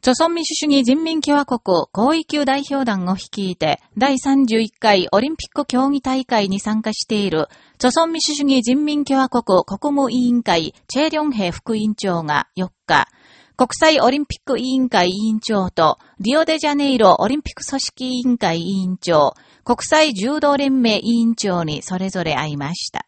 朝鮮民主主義人民共和国広域級代表団を率いて第31回オリンピック競技大会に参加している朝鮮民主主義人民共和国国務委員会チェ・リョンヘ副委員長が4日、国際オリンピック委員会委員長とリオデジャネイロオリンピック組織委員会委員長、国際柔道連盟委員長にそれぞれ会いました。